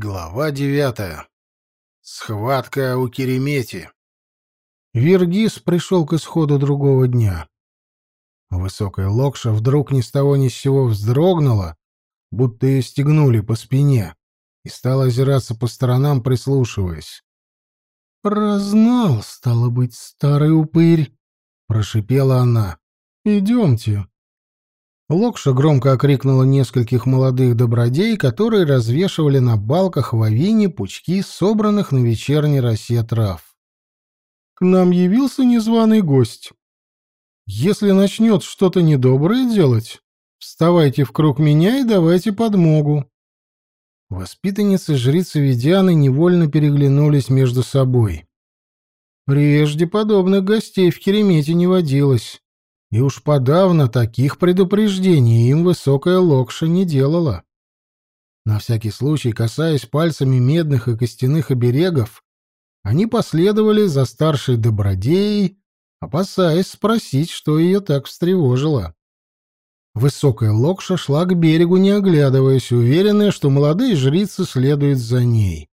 Глава девятая. Схватка у Керемети. Виргис пришел к исходу другого дня. Высокая локша вдруг ни с того ни с сего вздрогнула, будто ее стегнули по спине, и стала озираться по сторонам, прислушиваясь. «Прознал, стало быть, старый упырь!» — прошипела она. «Идемте, Локша громко окрикнула нескольких молодых добродей, которые развешивали на балках в авине пучки собранных на вечерней росе трав. «К нам явился незваный гость. Если начнет что-то недоброе делать, вставайте в круг меня и давайте подмогу». Воспитанницы жрицы Ведяны невольно переглянулись между собой. Прежде подобных гостей в Керемете не водилось. И уж подавно таких предупреждений им высокая локша не делала. На всякий случай, касаясь пальцами медных и костяных оберегов, они последовали за старшей добродеей, опасаясь спросить, что ее так встревожило. Высокая локша шла к берегу, не оглядываясь, уверенная, что молодые жрицы следуют за ней.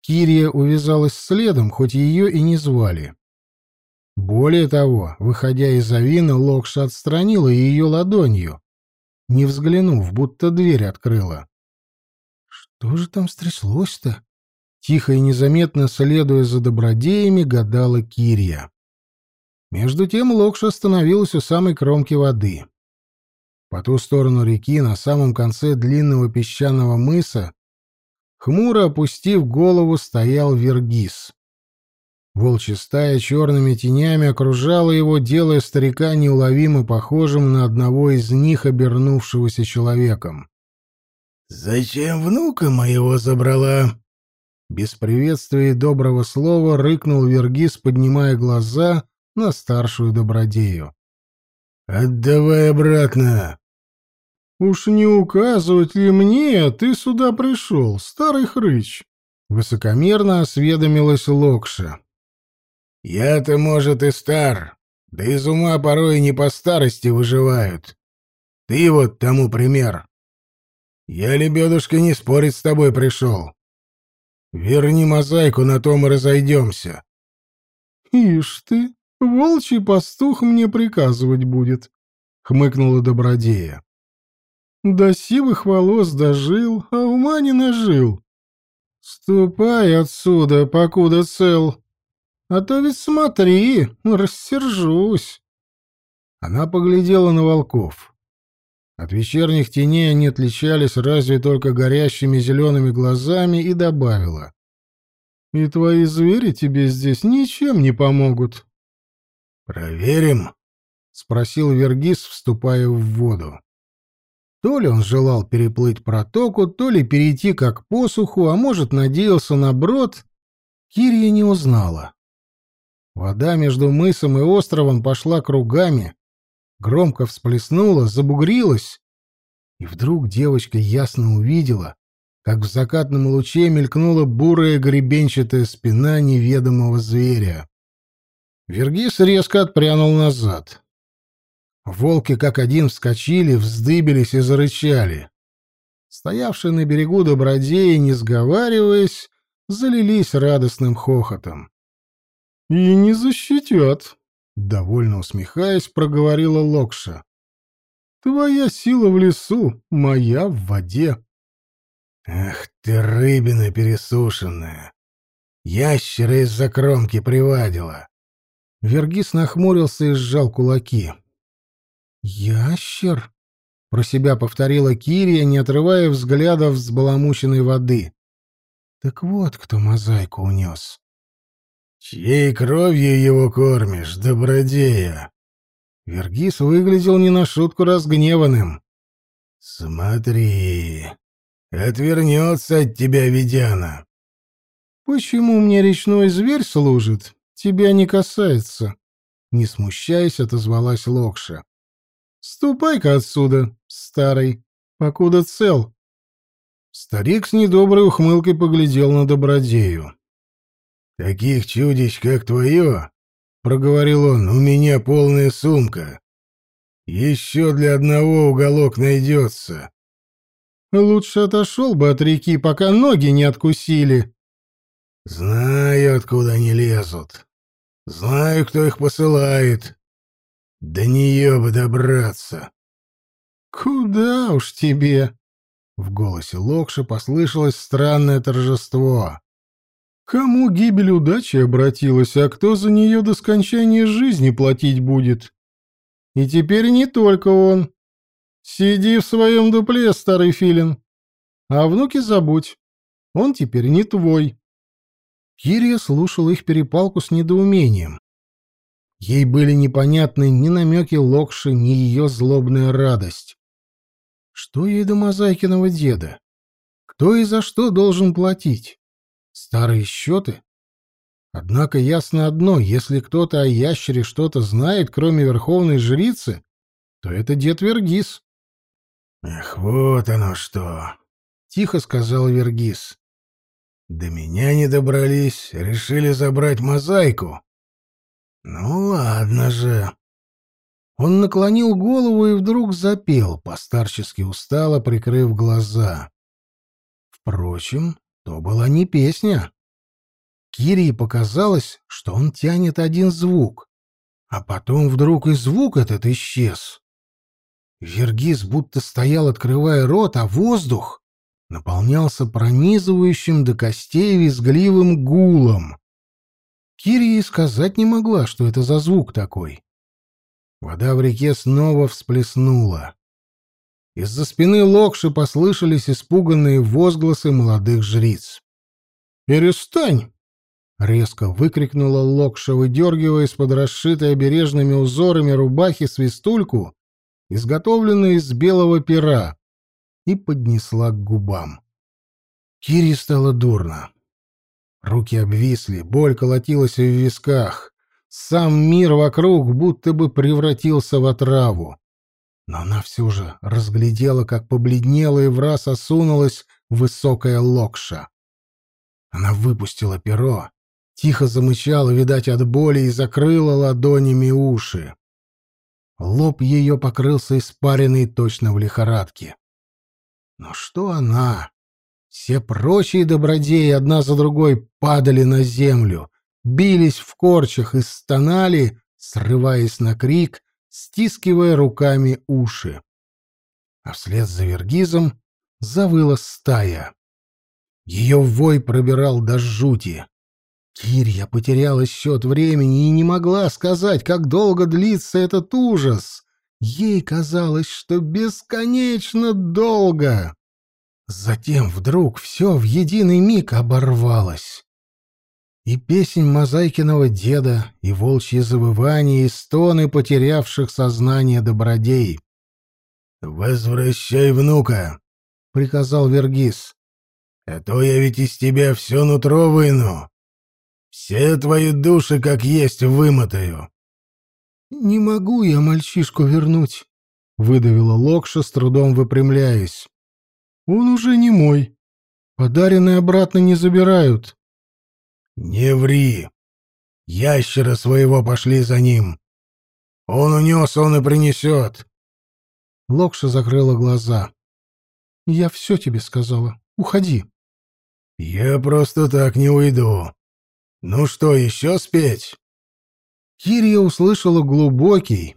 Кирия увязалась следом, хоть ее и не звали. Более того, выходя из авина, Локша отстранила ее ладонью, не взглянув, будто дверь открыла. Что же там стряслось-то? Тихо и незаметно следуя за добродеями, гадала Кирия. Между тем Локша остановилась у самой кромки воды. По ту сторону реки, на самом конце длинного песчаного мыса, хмуро опустив голову, стоял Вергис. Волчья стая черными тенями окружала его, делая старика неуловимо похожим на одного из них, обернувшегося человеком. «Зачем внука моего забрала?» Без приветствия и доброго слова рыкнул Вергис, поднимая глаза на старшую добродею. «Отдавай обратно!» «Уж не указывать ли мне, ты сюда пришел, старый хрыч?» Высокомерно осведомилась Локша. Я-то, может, и стар, да из ума порой не по старости выживают. Ты вот тому пример. Я, лебедушка, не спорить с тобой пришел. Верни мозаику, на том и разойдемся. Ишь ты, волчий пастух мне приказывать будет, — хмыкнула Добродея. До сивых волос дожил, а ума не нажил. Ступай отсюда, покуда цел. А то ведь смотри, рассержусь. Она поглядела на волков. От вечерних теней они отличались разве только горящими зелеными глазами и добавила. «И твои звери тебе здесь ничем не помогут». «Проверим?» — спросил Вергис, вступая в воду. То ли он желал переплыть протоку, то ли перейти как посуху, а может, надеялся на брод, Кирия не узнала. Вода между мысом и островом пошла кругами, громко всплеснула, забугрилась, и вдруг девочка ясно увидела, как в закатном луче мелькнула бурая гребенчатая спина неведомого зверя. Вергис резко отпрянул назад. Волки как один вскочили, вздыбились и зарычали. Стоявшие на берегу добродеи, не сговариваясь, залились радостным хохотом. «И не защитят», — довольно усмехаясь, проговорила Локша. «Твоя сила в лесу, моя в воде». «Ах ты, рыбина пересушенная! Ящера из-за кромки привадила!» Вергис нахмурился и сжал кулаки. «Ящер?» — про себя повторила Кирия, не отрывая взгляда с баламученной воды. «Так вот кто мозаику унес». «Чьей кровью его кормишь, добродея?» Вергис выглядел не на шутку разгневанным. «Смотри, отвернется от тебя Ведяна». «Почему мне речной зверь служит? Тебя не касается», — не смущаясь, отозвалась Локша. «Ступай-ка отсюда, старый, покуда цел». Старик с недоброй ухмылкой поглядел на добродею. «Таких чудищ, как твое, — проговорил он, — у меня полная сумка. Еще для одного уголок найдется». Лучше отошел бы от реки, пока ноги не откусили. Знаю, откуда они лезут. Знаю, кто их посылает. До нее бы добраться. Куда уж тебе? В голосе Локши послышалось странное торжество. Кому гибель удачи обратилась, а кто за нее до скончания жизни платить будет? И теперь не только он. Сиди в своем дупле, старый филин. А внуке забудь. Он теперь не твой. Кирия слушала их перепалку с недоумением. Ей были непонятны ни намеки Локши, ни ее злобная радость. Что ей до Мозайкиного деда? Кто и за что должен платить? Старые счеты? Однако ясно одно, если кто-то о ящере что-то знает, кроме верховной жрицы, то это дед Вергис. «Эх, вот оно что!» — тихо сказал Вергис. «До меня не добрались, решили забрать мозаику. Ну ладно же». Он наклонил голову и вдруг запел, постарчески устало прикрыв глаза. Впрочем, то была не песня. Кирии показалось, что он тянет один звук, а потом вдруг и звук этот исчез. Вергис будто стоял, открывая рот, а воздух наполнялся пронизывающим до костей визгливым гулом. Кирия сказать не могла, что это за звук такой. Вода в реке снова всплеснула. Из-за спины Локши послышались испуганные возгласы молодых жриц. «Перестань!» — резко выкрикнула Локша, выдергивая из-под расшитой обережными узорами рубахи свистульку изготовленная из белого пера, и поднесла к губам. Кире стало дурно. Руки обвисли, боль колотилась в висках. Сам мир вокруг будто бы превратился в отраву. Но она все же разглядела, как побледнела и враз осунулась высокая локша. Она выпустила перо, тихо замычала, видать, от боли, и закрыла ладонями уши. Лоб ее покрылся испаренной точно в лихорадке. Но что она? Все прочие добродеи одна за другой падали на землю, бились в корчах и стонали, срываясь на крик, стискивая руками уши. А вслед за Вергизом завыла стая. Ее вой пробирал до жути. Кирья потеряла счет времени и не могла сказать, как долго длится этот ужас. Ей казалось, что бесконечно долго. Затем вдруг все в единый миг оборвалось. И песнь Мозайкиного деда, и волчье завывание, и стоны потерявших сознание добродей. «Возвращай внука», — приказал Вергис. «А то я ведь из тебя все нутро выну». Все твои души как есть вымотаю. Не могу я мальчишку вернуть, выдавила Локша, с трудом выпрямляясь. Он уже не мой. Подаренные обратно не забирают. Не ври. Ящера своего пошли за ним. Он унес, он и принесет. Локша закрыла глаза. Я все тебе сказала. Уходи. Я просто так не уйду. «Ну что, еще спеть?» Кирия услышала глубокий,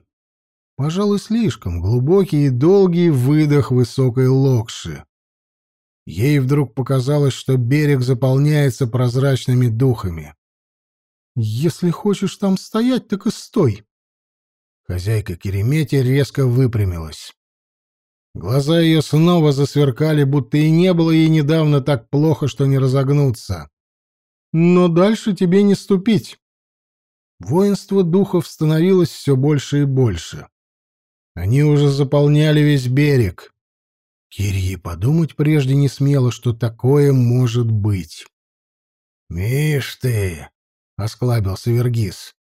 пожалуй, слишком глубокий и долгий выдох высокой локши. Ей вдруг показалось, что берег заполняется прозрачными духами. «Если хочешь там стоять, так и стой!» Хозяйка Керемети резко выпрямилась. Глаза ее снова засверкали, будто и не было ей недавно так плохо, что не разогнуться но дальше тебе не ступить. Воинство духов становилось все больше и больше. Они уже заполняли весь берег. Кирии подумать прежде не смело, что такое может быть. «Мишь ты!» — осклабился Вергис.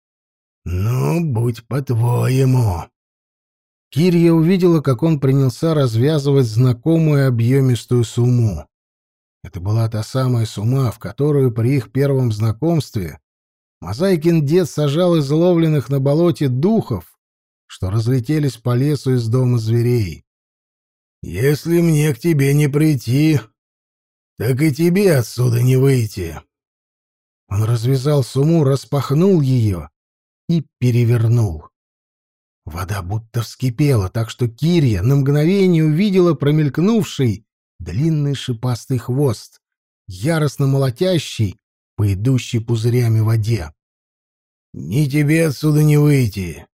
«Ну, будь по-твоему!» Кирия увидела, как он принялся развязывать знакомую объемистую сумму. Это была та самая сума, в которую при их первом знакомстве Мозаикин дед сажал изловленных на болоте духов, что разлетелись по лесу из дома зверей. Если мне к тебе не прийти, так и тебе отсюда не выйти. Он развязал суму, распахнул ее и перевернул. Вода будто вскипела, так что Кирия на мгновение увидела промелькнувший длинный шипастый хвост, яростно молотящий по идущей пузырями воде. «Ни тебе отсюда не выйти,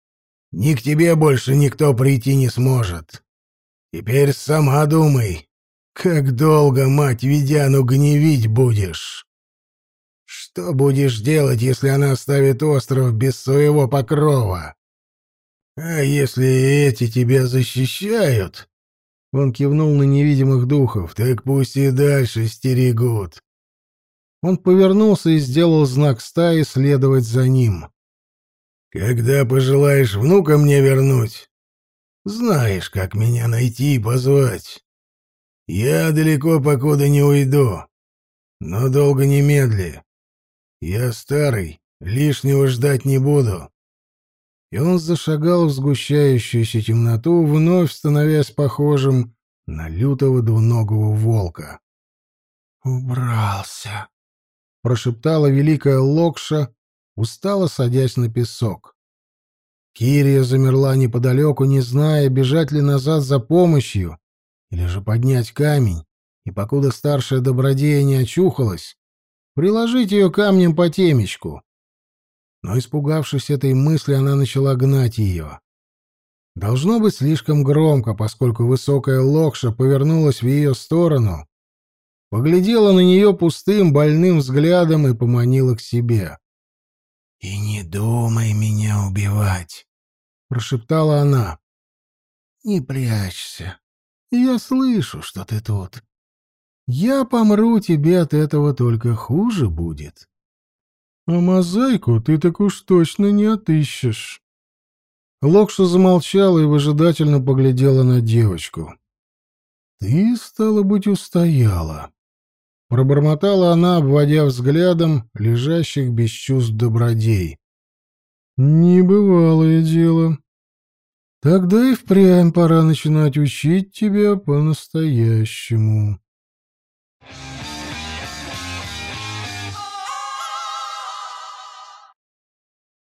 ни к тебе больше никто прийти не сможет. Теперь сама думай, как долго, мать Ведяну, гневить будешь? Что будешь делать, если она оставит остров без своего покрова? А если эти тебя защищают, он кивнул на невидимых духов. «Так пусть и дальше стерегут». Он повернулся и сделал знак стаи следовать за ним. «Когда пожелаешь внука мне вернуть, знаешь, как меня найти и позвать. Я далеко покуда не уйду, но долго не медли. Я старый, лишнего ждать не буду и он зашагал в сгущающуюся темноту, вновь становясь похожим на лютого двуногого волка. «Убрался», — прошептала великая Локша, устало садясь на песок. Кирия замерла неподалеку, не зная, бежать ли назад за помощью или же поднять камень, и, покуда старшая добродея не очухалась, приложить ее камнем по темечку но, испугавшись этой мысли, она начала гнать ее. Должно быть слишком громко, поскольку высокая локша повернулась в ее сторону, поглядела на нее пустым, больным взглядом и поманила к себе. «И не думай меня убивать», — прошептала она. «Не прячься. Я слышу, что ты тут. Я помру, тебе от этого только хуже будет». А мозаику ты так уж точно не отыщешь. Локша замолчала и выжидательно поглядела на девочку. «Ты, стало быть, устояла», — пробормотала она, обводя взглядом лежащих без чувств добродей. «Небывалое дело. Тогда и впрямь пора начинать учить тебя по-настоящему».